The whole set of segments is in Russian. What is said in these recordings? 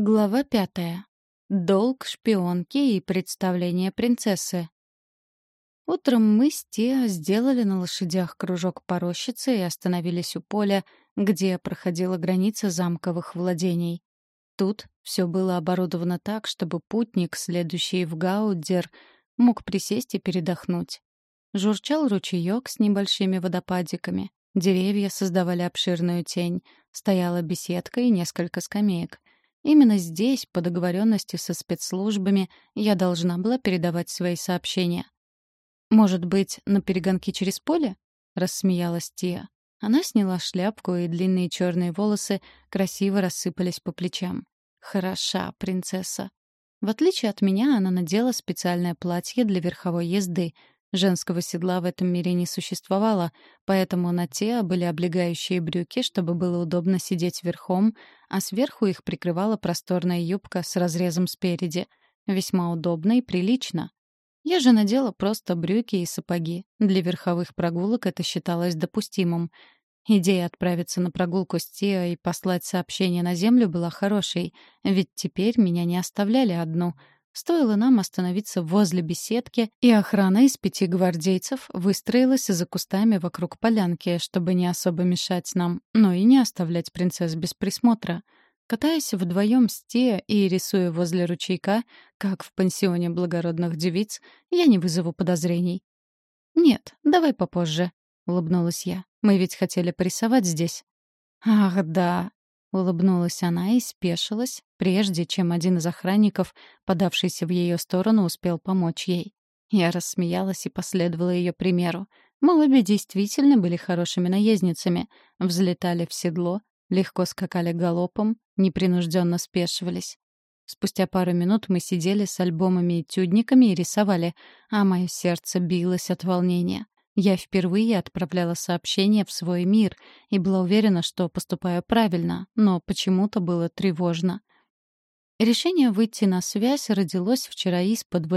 Глава пятая. Долг шпионки и представление принцессы. Утром мы с Тео сделали на лошадях кружок по рощице и остановились у поля, где проходила граница замковых владений. Тут все было оборудовано так, чтобы путник, следующий в Гаудер, мог присесть и передохнуть. Журчал ручеек с небольшими водопадиками. Деревья создавали обширную тень. Стояла беседка и несколько скамеек — Именно здесь, по договоренности со спецслужбами, я должна была передавать свои сообщения. «Может быть, на перегонки через поле?» — рассмеялась Тия. Она сняла шляпку, и длинные черные волосы красиво рассыпались по плечам. «Хороша, принцесса». В отличие от меня, она надела специальное платье для верховой езды, Женского седла в этом мире не существовало, поэтому на те были облегающие брюки, чтобы было удобно сидеть верхом, а сверху их прикрывала просторная юбка с разрезом спереди. Весьма удобно и прилично. Я же надела просто брюки и сапоги. Для верховых прогулок это считалось допустимым. Идея отправиться на прогулку с Тио и послать сообщение на землю была хорошей, ведь теперь меня не оставляли одну — Стоило нам остановиться возле беседки, и охрана из пяти гвардейцев выстроилась за кустами вокруг полянки, чтобы не особо мешать нам, но и не оставлять принцесс без присмотра. Катаясь вдвоем с Те и рисуя возле ручейка, как в пансионе благородных девиц, я не вызову подозрений. «Нет, давай попозже», — улыбнулась я. «Мы ведь хотели порисовать здесь». «Ах, да», Улыбнулась она и спешилась, прежде чем один из охранников, подавшийся в ее сторону, успел помочь ей. Я рассмеялась и последовала ее примеру. Мы обе действительно были хорошими наездницами, взлетали в седло, легко скакали галопом, непринужденно спешивались. Спустя пару минут мы сидели с альбомами и тюдниками и рисовали, а мое сердце билось от волнения. Я впервые отправляла сообщение в свой мир и была уверена, что поступаю правильно, но почему-то было тревожно. Решение выйти на связь родилось вчера из-под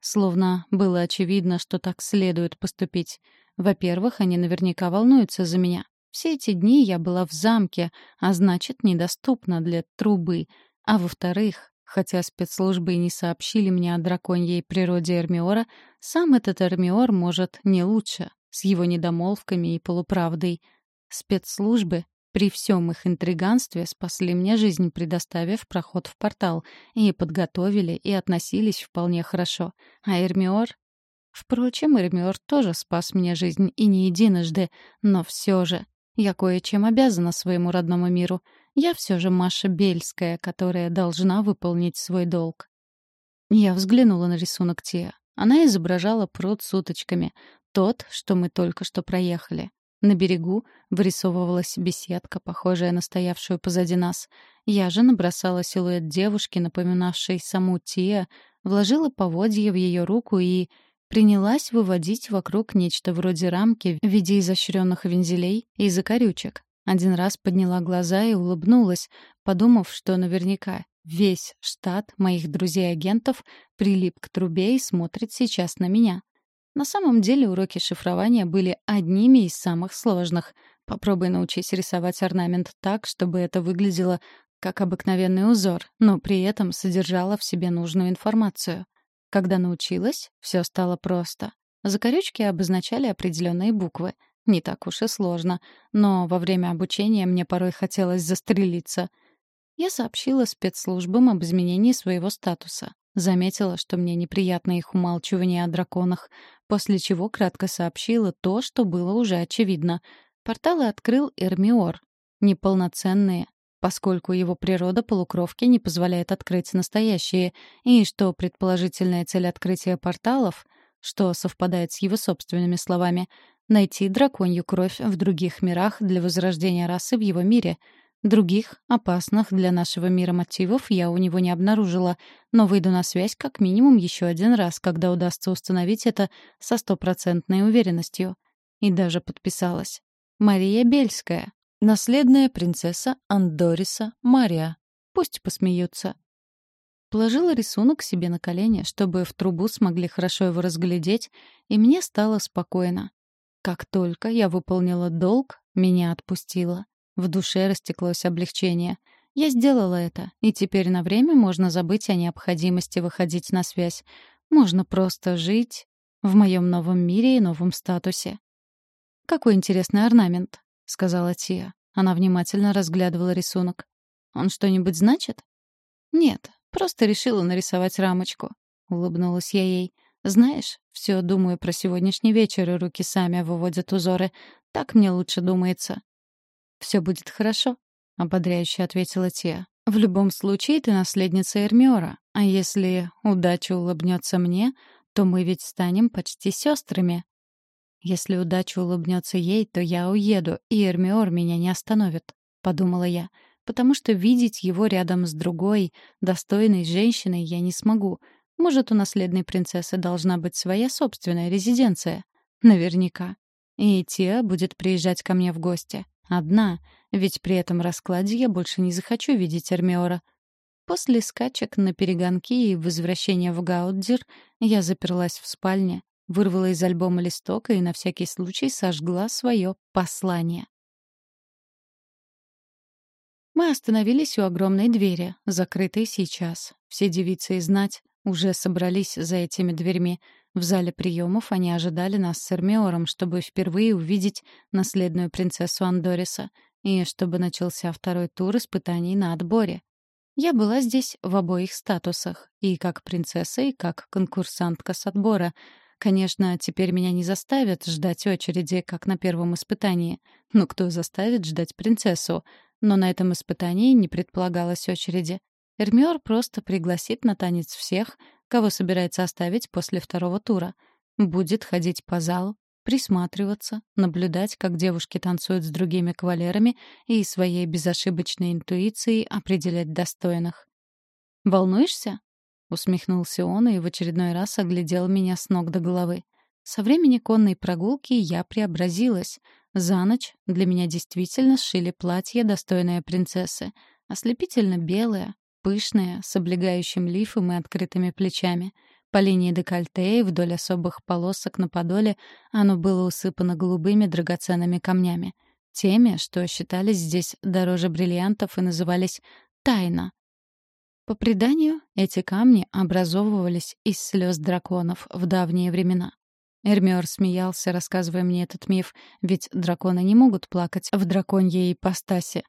словно было очевидно, что так следует поступить. Во-первых, они наверняка волнуются за меня. Все эти дни я была в замке, а значит, недоступна для трубы. А во-вторых, Хотя спецслужбы и не сообщили мне о драконьей природе Эрмиора, сам этот Эрмиор может не лучше, с его недомолвками и полуправдой. Спецслужбы при всем их интриганстве спасли мне жизнь, предоставив проход в портал, и подготовили, и относились вполне хорошо. А Эрмиор... Впрочем, Эрмиор тоже спас мне жизнь, и не единожды, но все же я кое-чем обязана своему родному миру. Я все же Маша Бельская, которая должна выполнить свой долг. Я взглянула на рисунок Тия. Она изображала пруд с уточками. Тот, что мы только что проехали. На берегу вырисовывалась беседка, похожая на стоявшую позади нас. Я же набросала силуэт девушки, напоминавшей саму Тия, вложила поводье в ее руку и принялась выводить вокруг нечто вроде рамки в виде изощренных вензелей и закорючек. Один раз подняла глаза и улыбнулась, подумав, что наверняка весь штат моих друзей-агентов прилип к трубе и смотрит сейчас на меня. На самом деле уроки шифрования были одними из самых сложных. Попробуй научись рисовать орнамент так, чтобы это выглядело как обыкновенный узор, но при этом содержало в себе нужную информацию — когда научилась, все стало просто. Закорючки обозначали определенные буквы. Не так уж и сложно, но во время обучения мне порой хотелось застрелиться. Я сообщила спецслужбам об изменении своего статуса. Заметила, что мне неприятно их умалчивание о драконах, после чего кратко сообщила то, что было уже очевидно. Порталы открыл Эрмиор. Неполноценные, поскольку его природа полукровки не позволяет открыть настоящие, и что предположительная цель открытия порталов, что совпадает с его собственными словами, найти драконью кровь в других мирах для возрождения расы в его мире. Других, опасных для нашего мира мотивов я у него не обнаружила, но выйду на связь как минимум еще один раз, когда удастся установить это со стопроцентной уверенностью. И даже подписалась. Мария Бельская, Наследная принцесса Андориса Мария. Пусть посмеются. Положила рисунок себе на колени, чтобы в трубу смогли хорошо его разглядеть, и мне стало спокойно. Как только я выполнила долг, меня отпустило. В душе растеклось облегчение. Я сделала это, и теперь на время можно забыть о необходимости выходить на связь. Можно просто жить в моем новом мире и новом статусе. «Какой интересный орнамент», — сказала Тия. Она внимательно разглядывала рисунок. «Он что-нибудь значит?» «Нет, просто решила нарисовать рамочку», — улыбнулась я ей. «Знаешь, все думаю про сегодняшний вечер, и руки сами выводят узоры. Так мне лучше думается». «Все будет хорошо», — ободряюще ответила Тия. «В любом случае ты наследница Эрмиора, а если удача улыбнется мне, то мы ведь станем почти сестрами». «Если удача улыбнется ей, то я уеду, и Эрмиор меня не остановит», — подумала я, «потому что видеть его рядом с другой, достойной женщиной я не смогу. Может, у наследной принцессы должна быть своя собственная резиденция? Наверняка. И Тиа будет приезжать ко мне в гости. Одна, ведь при этом раскладе я больше не захочу видеть Эрмиора. После скачек на перегонки и возвращения в Гаудзир я заперлась в спальне, вырвала из альбома листок и на всякий случай сожгла свое послание. Мы остановились у огромной двери, закрытой сейчас. Все девицы и знать уже собрались за этими дверьми. В зале приемов они ожидали нас с Эрмиором, чтобы впервые увидеть наследную принцессу Андориса и чтобы начался второй тур испытаний на отборе. Я была здесь в обоих статусах, и как принцесса, и как конкурсантка с отбора — Конечно, теперь меня не заставят ждать очереди, как на первом испытании. Ну, кто заставит ждать принцессу? Но на этом испытании не предполагалось очереди. Эрмиор просто пригласит на танец всех, кого собирается оставить после второго тура. Будет ходить по залу, присматриваться, наблюдать, как девушки танцуют с другими кавалерами и своей безошибочной интуицией определять достойных. «Волнуешься?» Усмехнулся он и в очередной раз оглядел меня с ног до головы. Со времени конной прогулки я преобразилась. За ночь для меня действительно сшили платье, достойное принцессы. Ослепительно белое, пышное, с облегающим лифом и открытыми плечами. По линии декольте и вдоль особых полосок на подоле оно было усыпано голубыми драгоценными камнями. Теми, что считались здесь дороже бриллиантов и назывались «тайна», по преданию, эти камни образовывались из слез драконов в давние времена. Эрмиор смеялся, рассказывая мне этот миф, ведь драконы не могут плакать в драконьей ипостаси.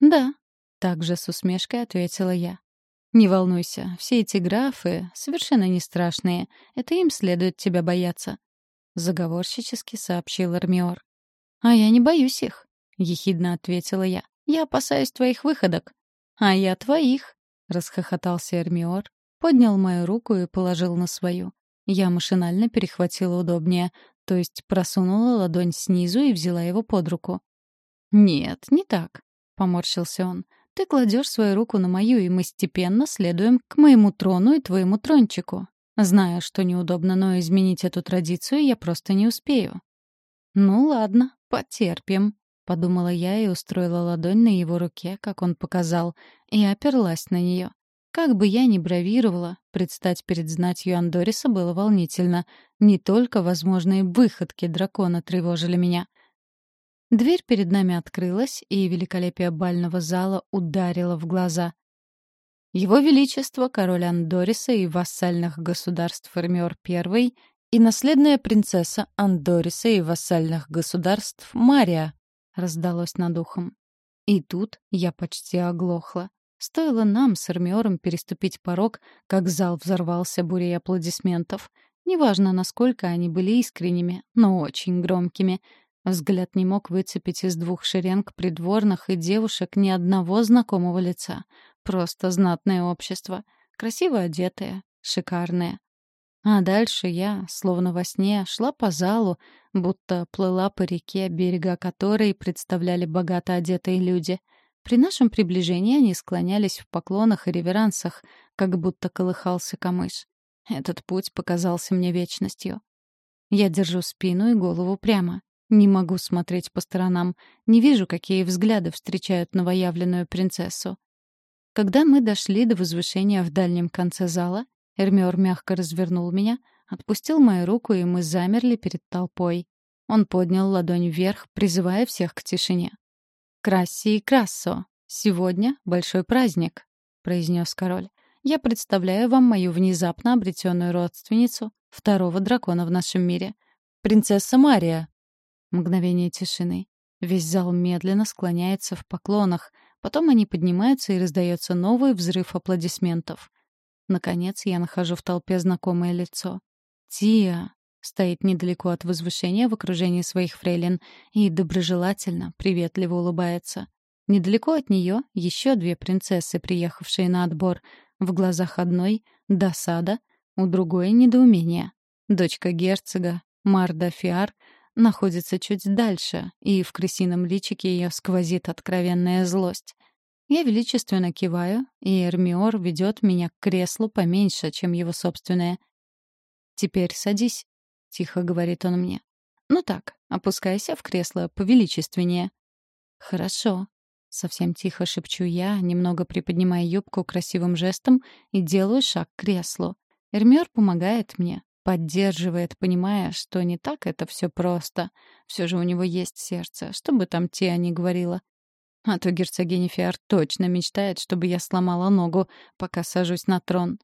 «Да», — также с усмешкой ответила я. «Не волнуйся, все эти графы совершенно не страшные. Это им следует тебя бояться», — заговорщически сообщил Эрмиор. «А я не боюсь их», — ехидно ответила я. «Я опасаюсь твоих выходок». «А я твоих», — расхохотался Эрмиор, поднял мою руку и положил на свою. Я машинально перехватила удобнее, то есть просунула ладонь снизу и взяла его под руку. «Нет, не так», — поморщился он. «Ты кладешь свою руку на мою, и мы степенно следуем к моему трону и твоему трончику. Знаю, что неудобно, но изменить эту традицию я просто не успею». «Ну ладно, потерпим», — подумала я и устроила ладонь на его руке, как он показал, и оперлась на нее. Как бы я ни бравировала, предстать перед знатью Андориса было волнительно. Не только возможные выходки дракона тревожили меня. Дверь перед нами открылась, и великолепие бального зала ударило в глаза. Его Величество, король Андориса и вассальных государств Эрмиор I и наследная принцесса Андориса и вассальных государств Мария, — раздалось над ухом. И тут я почти оглохла. Стоило нам с Эрмиором переступить порог, как зал взорвался бурей аплодисментов. Неважно, насколько они были искренними, но очень громкими. Взгляд не мог выцепить из двух шеренг придворных и девушек ни одного знакомого лица. Просто знатное общество. Красиво одетое, шикарное. А дальше я, словно во сне, шла по залу, будто плыла по реке, берега которой представляли богато одетые люди. При нашем приближении они склонялись в поклонах и реверансах, как будто колыхался камыш. Этот путь показался мне вечностью. Я держу спину и голову прямо. Не могу смотреть по сторонам, не вижу, какие взгляды встречают новоявленную принцессу. Когда мы дошли до возвышения в дальнем конце зала, Эрмиор мягко развернул меня, отпустил мою руку, и мы замерли перед толпой. Он поднял ладонь вверх, призывая всех к тишине. «Красси и Крассо! «Сегодня большой праздник», — произнес король. «Я представляю вам мою внезапно обретенную родственницу, второго дракона в нашем мире. Принцесса Мария». Мгновение тишины. Весь зал медленно склоняется в поклонах. Потом они поднимаются, и раздается новый взрыв аплодисментов. Наконец я нахожу в толпе знакомое лицо. Тия стоит недалеко от возвышения в окружении своих фрейлин и доброжелательно, приветливо улыбается. Недалеко от нее еще две принцессы, приехавшие на отбор. В глазах одной — досада, у другой — недоумение. Дочка герцога, Марда Фиар, находится чуть дальше, и в крысином личике ее сквозит откровенная злость. Я величественно киваю, и Эрмиор ведет меня к креслу поменьше, чем его собственное. «Теперь садись», — тихо говорит он мне. «Ну так, опускайся в кресло повеличественнее». «Хорошо», Совсем тихо шепчу я, немного приподнимая юбку красивым жестом и делаю шаг к креслу. Эрмиор помогает мне, поддерживает, понимая, что не так это все просто. Все же у него есть сердце, что бы там Тиа ни говорила. А то герцогиня Фиар точно мечтает, чтобы я сломала ногу, пока сажусь на трон.